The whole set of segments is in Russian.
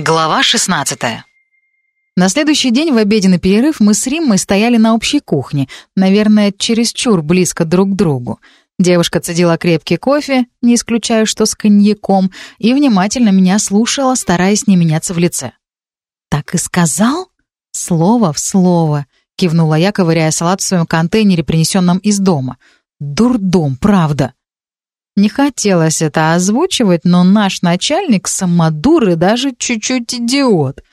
Глава 16 На следующий день в обеденный перерыв мы с Риммой стояли на общей кухне, наверное, чересчур близко друг к другу. Девушка цедила крепкий кофе, не исключаю, что с коньяком, и внимательно меня слушала, стараясь не меняться в лице. «Так и сказал?» «Слово в слово», — кивнула я, ковыряя салат в своем контейнере, принесенном из дома. «Дурдом, правда». Не хотелось это озвучивать, но наш начальник самодур и даже чуть-чуть идиот.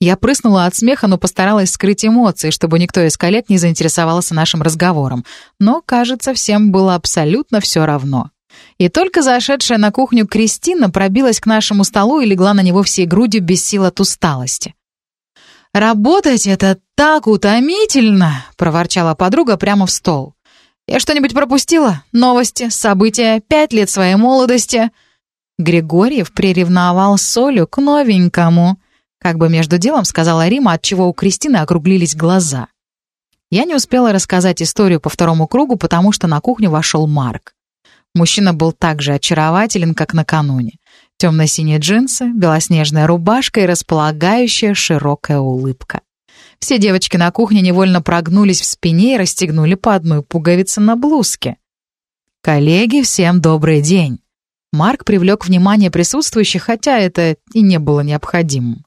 Я прыснула от смеха, но постаралась скрыть эмоции, чтобы никто из коллег не заинтересовался нашим разговором. Но, кажется, всем было абсолютно все равно. И только зашедшая на кухню Кристина пробилась к нашему столу и легла на него всей грудью без сил от усталости. «Работать — это так утомительно!» — проворчала подруга прямо в стол. Я что-нибудь пропустила? Новости, события, пять лет своей молодости?» Григорьев приревновал Солю к новенькому. Как бы между делом сказала Рима, от чего у Кристины округлились глаза. Я не успела рассказать историю по второму кругу, потому что на кухню вошел Марк. Мужчина был так же очарователен, как накануне. Темно-синие джинсы, белоснежная рубашка и располагающая широкая улыбка. Все девочки на кухне невольно прогнулись в спине и расстегнули по одной пуговице на блузке. «Коллеги, всем добрый день!» Марк привлек внимание присутствующих, хотя это и не было необходимым.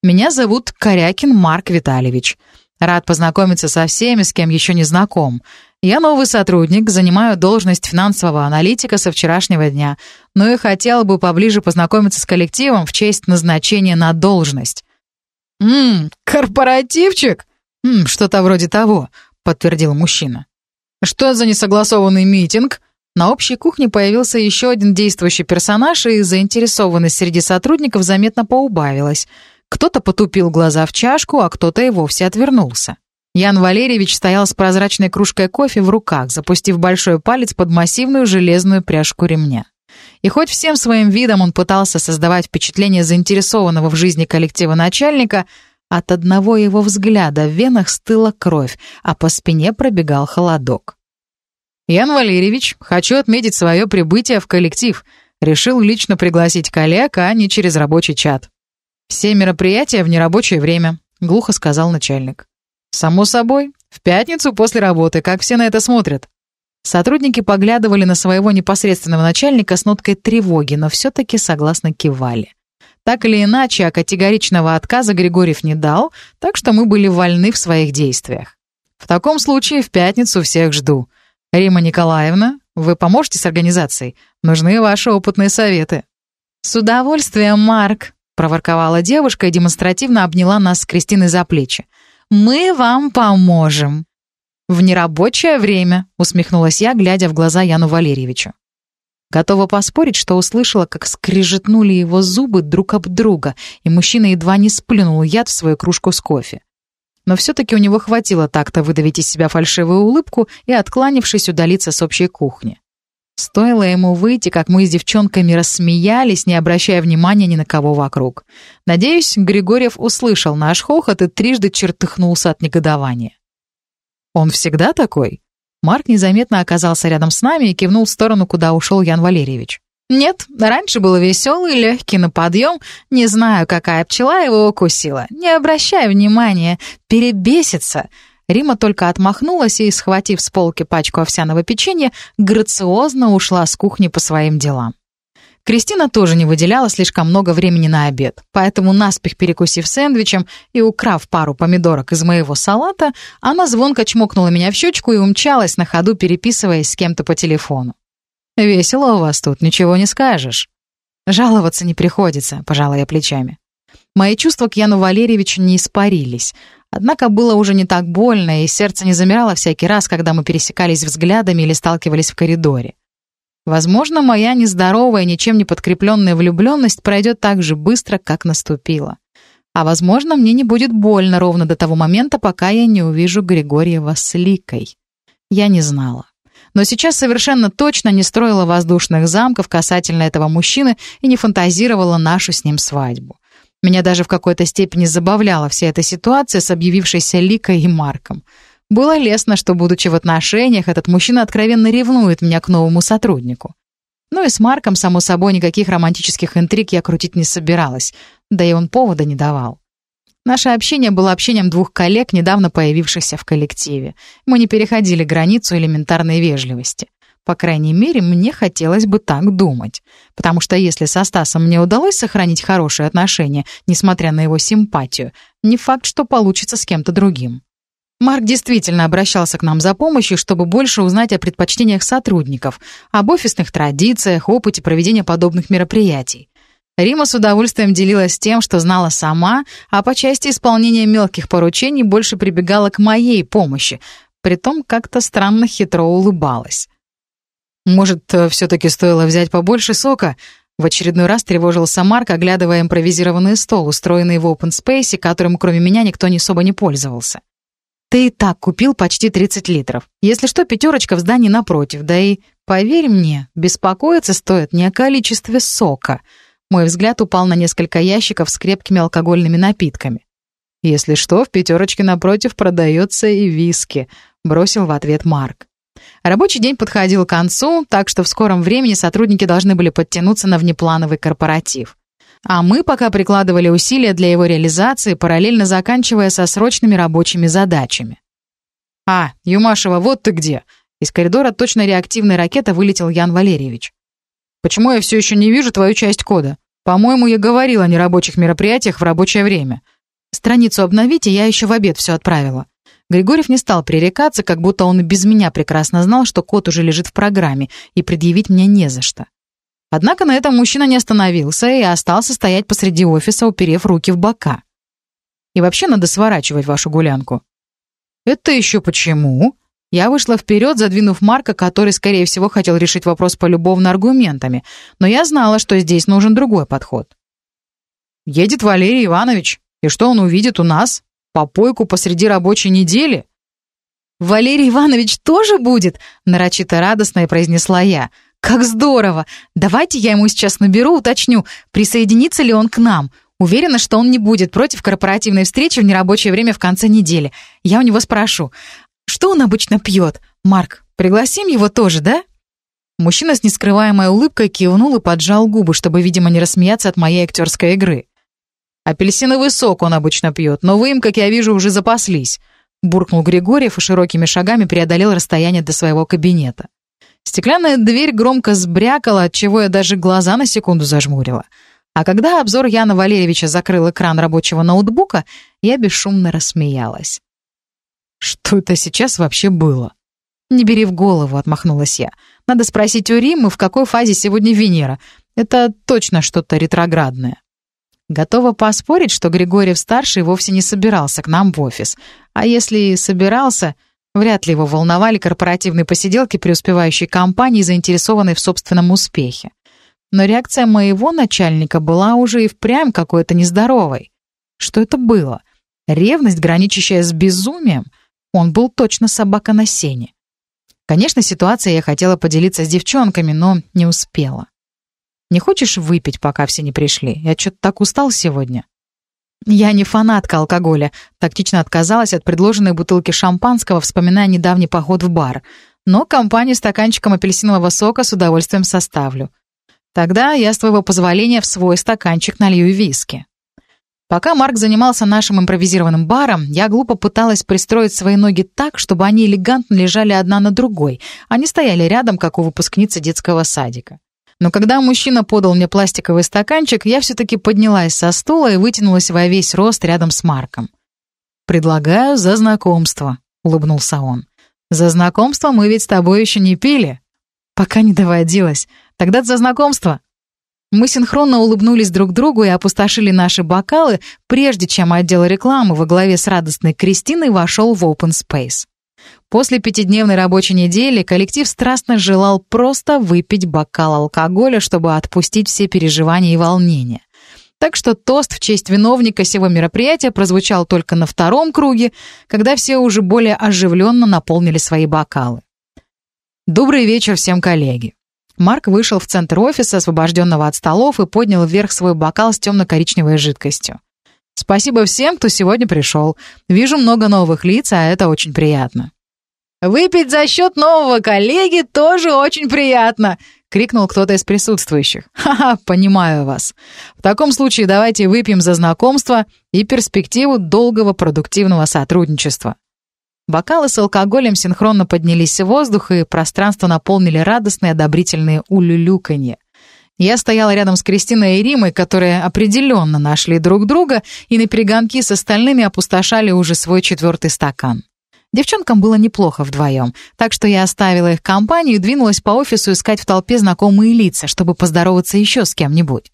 «Меня зовут Корякин Марк Витальевич. Рад познакомиться со всеми, с кем еще не знаком. Я новый сотрудник, занимаю должность финансового аналитика со вчерашнего дня, но и хотел бы поближе познакомиться с коллективом в честь назначения на должность. «Ммм, корпоративчик?» «Ммм, что-то вроде того», — подтвердил мужчина. «Что за несогласованный митинг?» На общей кухне появился еще один действующий персонаж, и заинтересованность среди сотрудников заметно поубавилась. Кто-то потупил глаза в чашку, а кто-то и вовсе отвернулся. Ян Валерьевич стоял с прозрачной кружкой кофе в руках, запустив большой палец под массивную железную пряжку ремня. И хоть всем своим видом он пытался создавать впечатление заинтересованного в жизни коллектива начальника, от одного его взгляда в венах стыла кровь, а по спине пробегал холодок. «Ян Валерьевич, хочу отметить свое прибытие в коллектив. Решил лично пригласить коллег, а не через рабочий чат. Все мероприятия в нерабочее время», — глухо сказал начальник. «Само собой, в пятницу после работы, как все на это смотрят?» Сотрудники поглядывали на своего непосредственного начальника с ноткой тревоги, но все-таки согласно кивали. Так или иначе, а категоричного отказа Григорьев не дал, так что мы были вольны в своих действиях. В таком случае в пятницу всех жду. Рима Николаевна, вы поможете с организацией? Нужны ваши опытные советы. С удовольствием, Марк, проворковала девушка и демонстративно обняла нас с Кристиной за плечи. Мы вам поможем. «В нерабочее время», — усмехнулась я, глядя в глаза Яну Валерьевичу. Готова поспорить, что услышала, как скрижетнули его зубы друг об друга, и мужчина едва не сплюнул яд в свою кружку с кофе. Но все-таки у него хватило так-то выдавить из себя фальшивую улыбку и, откланившись, удалиться с общей кухни. Стоило ему выйти, как мы с девчонками рассмеялись, не обращая внимания ни на кого вокруг. Надеюсь, Григорьев услышал наш хохот и трижды чертыхнулся от негодования. «Он всегда такой?» Марк незаметно оказался рядом с нами и кивнул в сторону, куда ушел Ян Валерьевич. «Нет, раньше был веселый, легкий на подъем. Не знаю, какая пчела его укусила. Не обращай внимания. Перебесится». Рима только отмахнулась и, схватив с полки пачку овсяного печенья, грациозно ушла с кухни по своим делам. Кристина тоже не выделяла слишком много времени на обед, поэтому, наспех перекусив сэндвичем и украв пару помидорок из моего салата, она звонко чмокнула меня в щечку и умчалась на ходу, переписываясь с кем-то по телефону. «Весело у вас тут, ничего не скажешь». «Жаловаться не приходится», — пожала я плечами. Мои чувства к Яну Валерьевичу не испарились. Однако было уже не так больно, и сердце не замирало всякий раз, когда мы пересекались взглядами или сталкивались в коридоре. Возможно, моя нездоровая, ничем не подкрепленная влюбленность пройдет так же быстро, как наступила. А возможно, мне не будет больно ровно до того момента, пока я не увижу Григорьева с Ликой. Я не знала. Но сейчас совершенно точно не строила воздушных замков касательно этого мужчины и не фантазировала нашу с ним свадьбу. Меня даже в какой-то степени забавляла вся эта ситуация с объявившейся Ликой и Марком. Было лестно, что, будучи в отношениях, этот мужчина откровенно ревнует меня к новому сотруднику. Ну и с Марком, само собой, никаких романтических интриг я крутить не собиралась. да и он повода не давал. Наше общение было общением двух коллег, недавно появившихся в коллективе. Мы не переходили границу элементарной вежливости. По крайней мере, мне хотелось бы так думать. Потому что если со Стасом мне удалось сохранить хорошие отношения, несмотря на его симпатию, не факт, что получится с кем-то другим. Марк действительно обращался к нам за помощью, чтобы больше узнать о предпочтениях сотрудников, об офисных традициях, опыте проведения подобных мероприятий. Рима с удовольствием делилась тем, что знала сама, а по части исполнения мелких поручений больше прибегала к моей помощи, притом как-то странно хитро улыбалась. «Может, э, все-таки стоило взять побольше сока?» В очередной раз тревожился Марк, оглядывая импровизированный стол, устроенный в open space, которым кроме меня никто особо не пользовался. «Ты и так купил почти 30 литров. Если что, пятерочка в здании напротив. Да и, поверь мне, беспокоиться стоит не о количестве сока», мой взгляд упал на несколько ящиков с крепкими алкогольными напитками. «Если что, в пятерочке напротив продается и виски», — бросил в ответ Марк. Рабочий день подходил к концу, так что в скором времени сотрудники должны были подтянуться на внеплановый корпоратив. А мы пока прикладывали усилия для его реализации, параллельно заканчивая со срочными рабочими задачами. «А, Юмашева, вот ты где!» Из коридора точно реактивной ракеты вылетел Ян Валерьевич. Почему я все еще не вижу твою часть кода? По-моему, я говорил о нерабочих мероприятиях в рабочее время. Страницу обновите, я еще в обед все отправила. Григорьев не стал пререкаться, как будто он и без меня прекрасно знал, что код уже лежит в программе, и предъявить мне не за что. Однако на этом мужчина не остановился и остался стоять посреди офиса, уперев руки в бока. И вообще надо сворачивать вашу гулянку. «Это еще почему?» Я вышла вперед, задвинув Марка, который, скорее всего, хотел решить вопрос полюбовно аргументами, но я знала, что здесь нужен другой подход. «Едет Валерий Иванович, и что он увидит у нас? Попойку посреди рабочей недели?» «Валерий Иванович тоже будет?» — нарочито радостно и произнесла я. «Как здорово! Давайте я ему сейчас наберу, уточню, присоединится ли он к нам. Уверена, что он не будет против корпоративной встречи в нерабочее время в конце недели. Я у него спрошу. Что он обычно пьет? Марк, пригласим его тоже, да?» Мужчина с нескрываемой улыбкой кивнул и поджал губы, чтобы, видимо, не рассмеяться от моей актерской игры. «Апельсиновый сок он обычно пьет, но вы им, как я вижу, уже запаслись», буркнул Григорьев и широкими шагами преодолел расстояние до своего кабинета. Стеклянная дверь громко сбрякала, отчего я даже глаза на секунду зажмурила. А когда обзор Яна Валерьевича закрыл экран рабочего ноутбука, я бесшумно рассмеялась. Что это сейчас вообще было? «Не бери в голову», — отмахнулась я. «Надо спросить у Римы, в какой фазе сегодня Венера. Это точно что-то ретроградное». Готова поспорить, что Григорьев-старший вовсе не собирался к нам в офис. А если и собирался, вряд ли его волновали корпоративные посиделки преуспевающей компании, заинтересованной в собственном успехе. Но реакция моего начальника была уже и впрямь какой-то нездоровой. Что это было? Ревность, граничащая с безумием? Он был точно собака на сене. Конечно, ситуация я хотела поделиться с девчонками, но не успела. «Не хочешь выпить, пока все не пришли? Я что-то так устал сегодня». Я не фанатка алкоголя, тактично отказалась от предложенной бутылки шампанского, вспоминая недавний поход в бар. Но компанию стаканчиком апельсинового сока с удовольствием составлю. Тогда я, с твоего позволения, в свой стаканчик налью виски. Пока Марк занимался нашим импровизированным баром, я глупо пыталась пристроить свои ноги так, чтобы они элегантно лежали одна на другой, а не стояли рядом, как у выпускницы детского садика. Но когда мужчина подал мне пластиковый стаканчик, я все-таки поднялась со стула и вытянулась во весь рост рядом с Марком. «Предлагаю за знакомство», — улыбнулся он. «За знакомство мы ведь с тобой еще не пили». «Пока не доводилось. Тогда за знакомство», мы синхронно улыбнулись друг другу и опустошили наши бокалы, прежде чем отдел рекламы во главе с радостной Кристиной вошел в open space. После пятидневной рабочей недели коллектив страстно желал просто выпить бокал алкоголя, чтобы отпустить все переживания и волнения. Так что тост в честь виновника сего мероприятия прозвучал только на втором круге, когда все уже более оживленно наполнили свои бокалы. Добрый вечер всем, коллеги. Марк вышел в центр офиса, освобожденного от столов, и поднял вверх свой бокал с темно-коричневой жидкостью. «Спасибо всем, кто сегодня пришел. Вижу много новых лиц, а это очень приятно». «Выпить за счет нового коллеги тоже очень приятно!» — крикнул кто-то из присутствующих. «Ха-ха, понимаю вас. В таком случае давайте выпьем за знакомство и перспективу долгого продуктивного сотрудничества». Бокалы с алкоголем синхронно поднялись в воздух, и пространство наполнили радостные одобрительные улюлюканье. Я стояла рядом с Кристиной и Римой, которые определенно нашли друг друга и на перегонки с остальными опустошали уже свой четвертый стакан. Девчонкам было неплохо вдвоем, так что я оставила их компанию и двинулась по офису искать в толпе знакомые лица, чтобы поздороваться еще с кем-нибудь.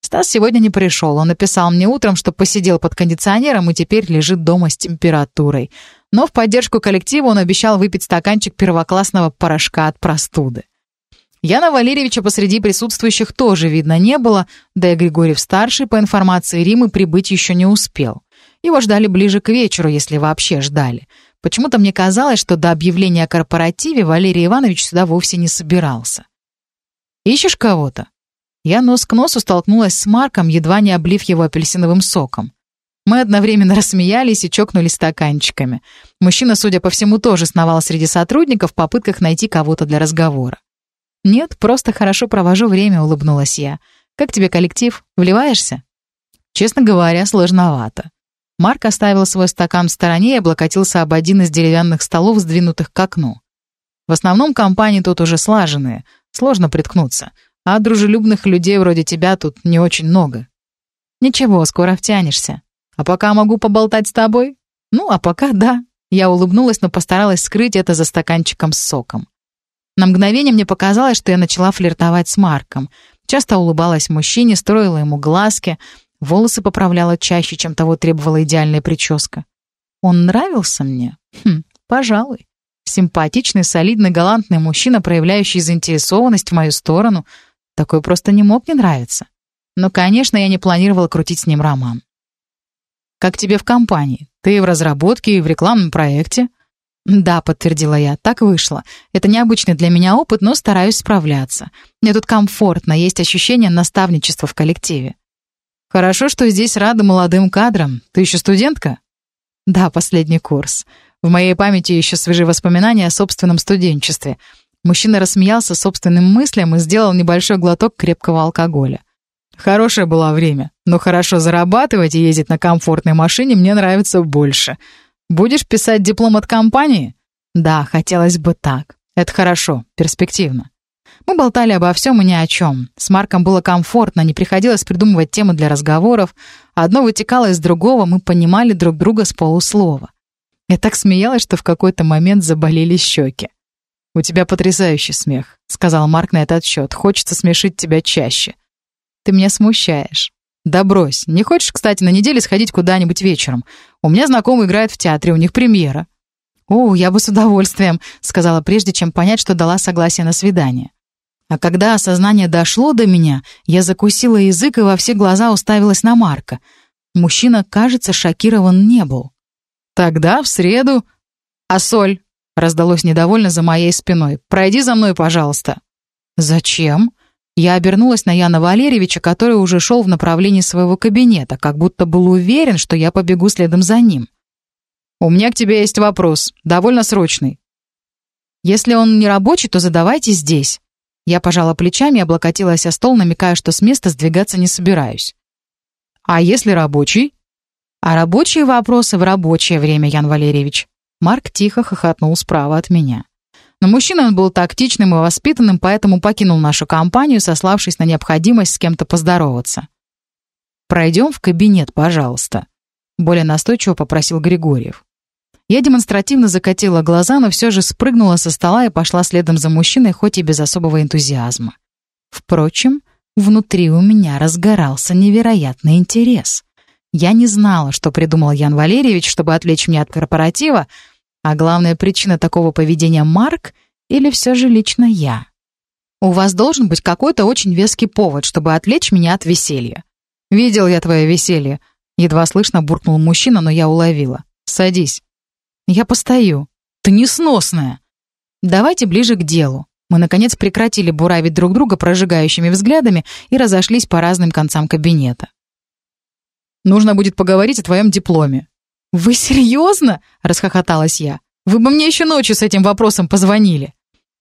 Стас сегодня не пришел. Он написал мне утром, что посидел под кондиционером и теперь лежит дома с температурой. Но в поддержку коллектива он обещал выпить стаканчик первоклассного порошка от простуды. Яна Валерьевича посреди присутствующих тоже видно не было, да и Григорьев-старший, по информации Римы, прибыть еще не успел. Его ждали ближе к вечеру, если вообще ждали. Почему-то мне казалось, что до объявления о корпоративе Валерий Иванович сюда вовсе не собирался. «Ищешь кого-то?» Я нос к носу столкнулась с Марком, едва не облив его апельсиновым соком. Мы одновременно рассмеялись и чокнулись стаканчиками. Мужчина, судя по всему, тоже сновал среди сотрудников в попытках найти кого-то для разговора. «Нет, просто хорошо провожу время», — улыбнулась я. «Как тебе коллектив? Вливаешься?» «Честно говоря, сложновато». Марк оставил свой стакан в стороне и облокотился об один из деревянных столов, сдвинутых к окну. В основном компании тут уже слаженные, сложно приткнуться, а дружелюбных людей вроде тебя тут не очень много. Ничего, скоро втянешься. А пока могу поболтать с тобой? Ну, а пока да. Я улыбнулась, но постаралась скрыть это за стаканчиком с соком. На мгновение мне показалось, что я начала флиртовать с Марком. Часто улыбалась мужчине, строила ему глазки, волосы поправляла чаще, чем того требовала идеальная прическа. Он нравился мне? Хм, пожалуй. Симпатичный, солидный, галантный мужчина, проявляющий заинтересованность в мою сторону. Такой просто не мог не нравиться. Но, конечно, я не планировала крутить с ним роман. «Как тебе в компании? Ты в разработке и в рекламном проекте?» «Да», — подтвердила я, — «так вышло. Это необычный для меня опыт, но стараюсь справляться. Мне тут комфортно, есть ощущение наставничества в коллективе». «Хорошо, что здесь рады молодым кадрам. Ты еще студентка?» «Да, последний курс. В моей памяти еще свежи воспоминания о собственном студенчестве». Мужчина рассмеялся собственным мыслям и сделал небольшой глоток крепкого алкоголя. «Хорошее было время, но хорошо зарабатывать и ездить на комфортной машине мне нравится больше». Будешь писать диплом от компании? Да, хотелось бы так. Это хорошо, перспективно. Мы болтали обо всем и ни о чем. С Марком было комфортно, не приходилось придумывать темы для разговоров. Одно вытекало из другого, мы понимали друг друга с полуслова. Я так смеялась, что в какой-то момент заболели щеки. «У тебя потрясающий смех», — сказал Марк на этот счет. «Хочется смешить тебя чаще». «Ты меня смущаешь». «Да брось. Не хочешь, кстати, на неделе сходить куда-нибудь вечером? У меня знакомый играет в театре, у них премьера». «О, я бы с удовольствием», — сказала прежде, чем понять, что дала согласие на свидание. А когда осознание дошло до меня, я закусила язык и во все глаза уставилась на Марка. Мужчина, кажется, шокирован не был. «Тогда в среду...» «А соль?» — раздалось недовольно за моей спиной. «Пройди за мной, пожалуйста». «Зачем?» Я обернулась на Яна Валерьевича, который уже шел в направлении своего кабинета, как будто был уверен, что я побегу следом за ним. «У меня к тебе есть вопрос, довольно срочный». «Если он не рабочий, то задавайте здесь». Я пожала плечами и облокотилась о стол, намекая, что с места сдвигаться не собираюсь. «А если рабочий?» «А рабочие вопросы в рабочее время, Ян Валерьевич». Марк тихо хохотнул справа от меня. Но мужчина он был тактичным и воспитанным, поэтому покинул нашу компанию, сославшись на необходимость с кем-то поздороваться. «Пройдем в кабинет, пожалуйста», — более настойчиво попросил Григорьев. Я демонстративно закатила глаза, но все же спрыгнула со стола и пошла следом за мужчиной, хоть и без особого энтузиазма. Впрочем, внутри у меня разгорался невероятный интерес. Я не знала, что придумал Ян Валерьевич, чтобы отвлечь меня от корпоратива, а главная причина такого поведения Марк или все же лично я? У вас должен быть какой-то очень веский повод, чтобы отвлечь меня от веселья. Видел я твое веселье. Едва слышно буркнул мужчина, но я уловила. Садись. Я постою. Ты несносная. Давайте ближе к делу. Мы, наконец, прекратили буравить друг друга прожигающими взглядами и разошлись по разным концам кабинета. «Нужно будет поговорить о твоем дипломе», «Вы серьезно?» — расхохоталась я. «Вы бы мне еще ночью с этим вопросом позвонили».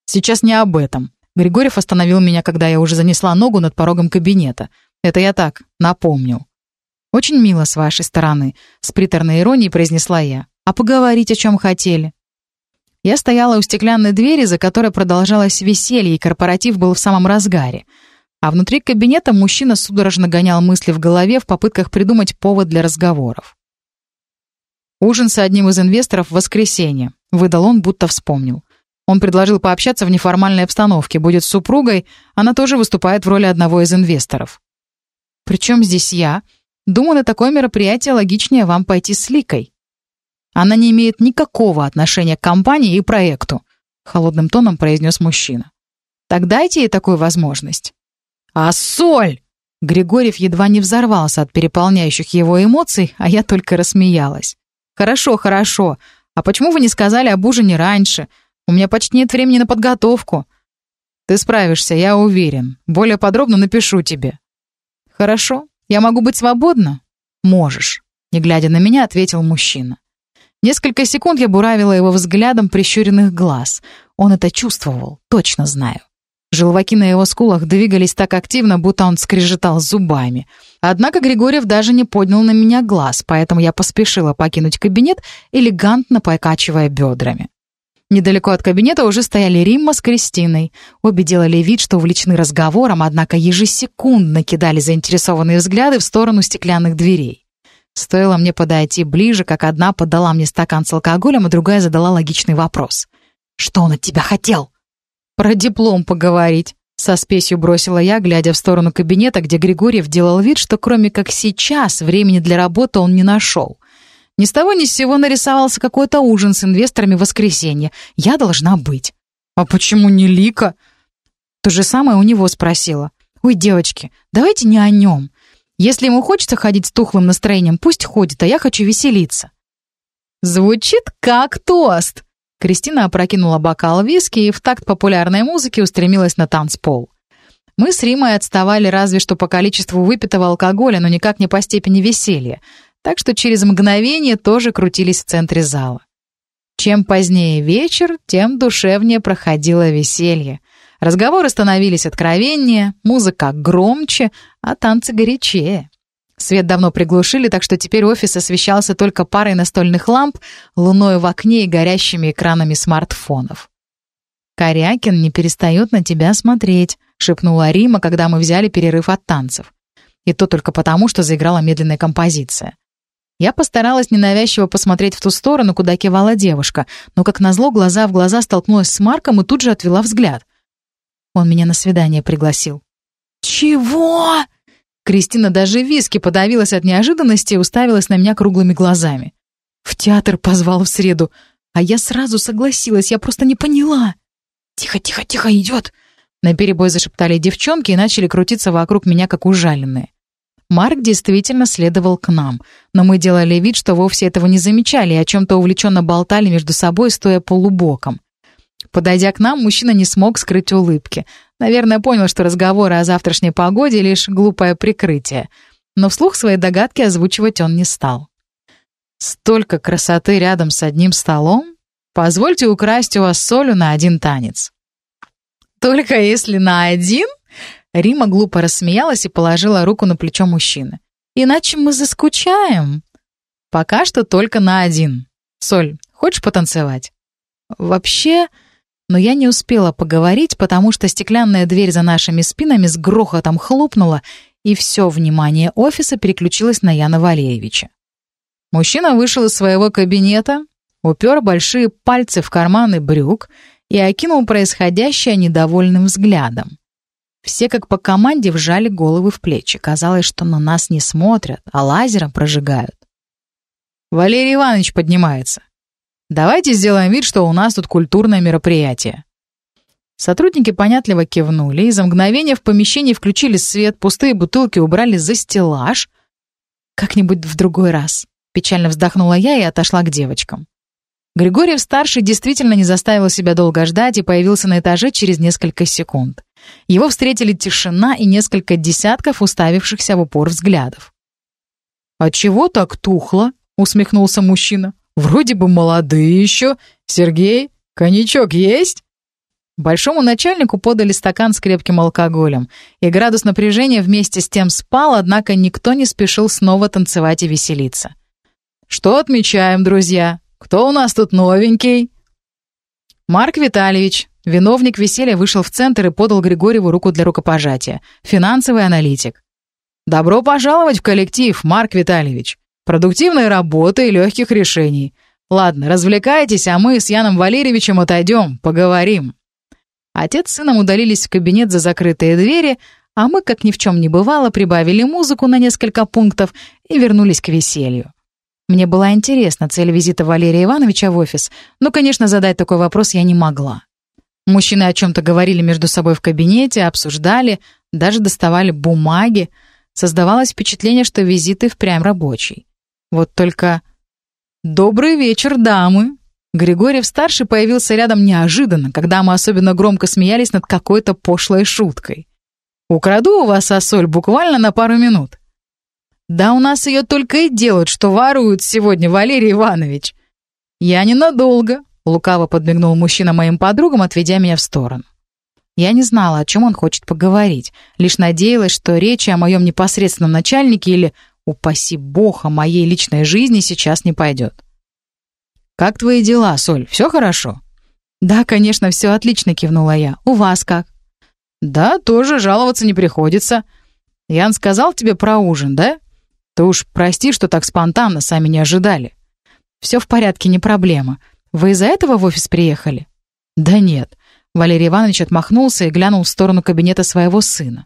«Сейчас не об этом. Григорьев остановил меня, когда я уже занесла ногу над порогом кабинета. Это я так, напомнил. «Очень мило с вашей стороны», — с приторной иронией произнесла я. «А поговорить о чем хотели?» Я стояла у стеклянной двери, за которой продолжалось веселье, и корпоратив был в самом разгаре. А внутри кабинета мужчина судорожно гонял мысли в голове в попытках придумать повод для разговоров. «Ужин с одним из инвесторов в воскресенье», — выдал он, будто вспомнил. Он предложил пообщаться в неформальной обстановке, будет с супругой, она тоже выступает в роли одного из инвесторов. «Причем здесь я? Думаю, на такое мероприятие логичнее вам пойти с Ликой». Она не имеет никакого отношения к компании и проекту», — холодным тоном произнес мужчина. «Так дайте ей такую возможность». «А соль!» Григорьев едва не взорвался от переполняющих его эмоций, а я только рассмеялась. «Хорошо, хорошо. А почему вы не сказали об ужине раньше? У меня почти нет времени на подготовку». «Ты справишься, я уверен. Более подробно напишу тебе». «Хорошо. Я могу быть свободна?» «Можешь», — не глядя на меня, ответил мужчина. Несколько секунд я буравила его взглядом прищуренных глаз. Он это чувствовал, точно знаю. Желваки на его скулах двигались так активно, будто он скрежетал зубами. Однако Григорьев даже не поднял на меня глаз, поэтому я поспешила покинуть кабинет, элегантно покачивая бедрами. Недалеко от кабинета уже стояли Римма с Кристиной. Обе делали вид, что увлечены разговором, однако ежесекундно кидали заинтересованные взгляды в сторону стеклянных дверей. Стоило мне подойти ближе, как одна подала мне стакан с алкоголем, а другая задала логичный вопрос. «Что он от тебя хотел?» «Про диплом поговорить», — со спесью бросила я, глядя в сторону кабинета, где Григорьев делал вид, что кроме как сейчас времени для работы он не нашел. Ни с того ни с сего нарисовался какой-то ужин с инвесторами в воскресенье. Я должна быть. «А почему не Лика?» То же самое у него спросила. «Ой, девочки, давайте не о нем. Если ему хочется ходить с тухлым настроением, пусть ходит, а я хочу веселиться». «Звучит как тост!» Кристина опрокинула бокал виски и в такт популярной музыки устремилась на танцпол. Мы с Римой отставали разве что по количеству выпитого алкоголя, но никак не по степени веселья, так что через мгновение тоже крутились в центре зала. Чем позднее вечер, тем душевнее проходило веселье. Разговоры становились откровеннее, музыка громче, а танцы горячее. Свет давно приглушили, так что теперь офис освещался только парой настольных ламп, луной в окне и горящими экранами смартфонов. «Корякин не перестает на тебя смотреть», — шепнула Рима, когда мы взяли перерыв от танцев. И то только потому, что заиграла медленная композиция. Я постаралась ненавязчиво посмотреть в ту сторону, куда кивала девушка, но, как назло, глаза в глаза столкнулась с Марком и тут же отвела взгляд — он меня на свидание пригласил. «Чего?» Кристина даже виски подавилась от неожиданности и уставилась на меня круглыми глазами. «В театр позвал в среду, а я сразу согласилась, я просто не поняла». «Тихо, тихо, тихо, идет!» Наперебой зашептали девчонки и начали крутиться вокруг меня, как ужаленные. Марк действительно следовал к нам, но мы делали вид, что вовсе этого не замечали и о чем-то увлеченно болтали между собой, стоя полубоком. Подойдя к нам, мужчина не смог скрыть улыбки. Наверное, понял, что разговоры о завтрашней погоде — лишь глупое прикрытие. Но вслух свои догадки озвучивать он не стал. «Столько красоты рядом с одним столом? Позвольте украсть у вас солю на один танец». «Только если на один?» Рима глупо рассмеялась и положила руку на плечо мужчины. «Иначе мы заскучаем». «Пока что только на один. Соль, хочешь потанцевать?» «Вообще...» Но я не успела поговорить, потому что стеклянная дверь за нашими спинами с грохотом хлопнула, и все внимание офиса переключилось на Яна Валеевича. Мужчина вышел из своего кабинета, упер большие пальцы в карманы брюк и окинул происходящее недовольным взглядом. Все как по команде вжали головы в плечи. Казалось, что на нас не смотрят, а лазером прожигают. Валерий Иванович поднимается. Давайте сделаем вид, что у нас тут культурное мероприятие». Сотрудники понятливо кивнули, и за мгновение в помещении включили свет, пустые бутылки убрали за стеллаж. «Как-нибудь в другой раз», — печально вздохнула я и отошла к девочкам. Григорьев-старший действительно не заставил себя долго ждать и появился на этаже через несколько секунд. Его встретили тишина и несколько десятков уставившихся в упор взглядов. «А чего так тухло?» — усмехнулся мужчина. Вроде бы молодые еще. Сергей, коньячок есть?» Большому начальнику подали стакан с крепким алкоголем, и градус напряжения вместе с тем спал, однако никто не спешил снова танцевать и веселиться. «Что отмечаем, друзья? Кто у нас тут новенький?» Марк Витальевич, виновник веселья, вышел в центр и подал Григорьеву руку для рукопожатия. Финансовый аналитик. «Добро пожаловать в коллектив, Марк Витальевич. Продуктивной работы и легких решений. Ладно, развлекайтесь, а мы с Яном Валерьевичем отойдем, поговорим». Отец с сыном удалились в кабинет за закрытые двери, а мы, как ни в чем не бывало, прибавили музыку на несколько пунктов и вернулись к веселью. Мне была интересна цель визита Валерия Ивановича в офис, но, конечно, задать такой вопрос я не могла. Мужчины о чем-то говорили между собой в кабинете, обсуждали, даже доставали бумаги. Создавалось впечатление, что визит и впрямь рабочий. Вот только «Добрый вечер, дамы!» Григорьев-старший появился рядом неожиданно, когда мы особенно громко смеялись над какой-то пошлой шуткой. «Украду у вас осоль буквально на пару минут». «Да у нас ее только и делают, что воруют сегодня, Валерий Иванович». «Я ненадолго», — лукаво подмигнул мужчина моим подругам, отведя меня в сторону. Я не знала, о чем он хочет поговорить, лишь надеялась, что речи о моем непосредственном начальнике или, упаси бог, о моей личной жизни сейчас не пойдет. «Как твои дела, Соль? Все хорошо?» «Да, конечно, все отлично», — кивнула я. «У вас как?» «Да, тоже жаловаться не приходится. Ян сказал тебе про ужин, да? Ты уж прости, что так спонтанно, сами не ожидали». «Все в порядке, не проблема. Вы из-за этого в офис приехали?» «Да нет». Валерий Иванович отмахнулся и глянул в сторону кабинета своего сына.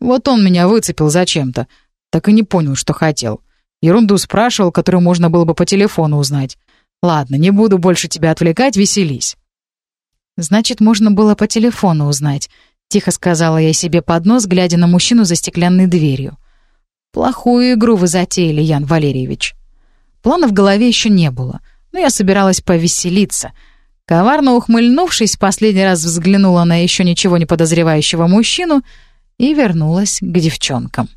«Вот он меня выцепил зачем-то. Так и не понял, что хотел. Ерунду спрашивал, которую можно было бы по телефону узнать. Ладно, не буду больше тебя отвлекать, веселись. Значит, можно было по телефону узнать, тихо сказала я себе под нос, глядя на мужчину за стеклянной дверью. Плохую игру вы затеяли, Ян Валерьевич. Плана в голове еще не было, но я собиралась повеселиться. Коварно ухмыльнувшись, последний раз взглянула на еще ничего не подозревающего мужчину и вернулась к девчонкам.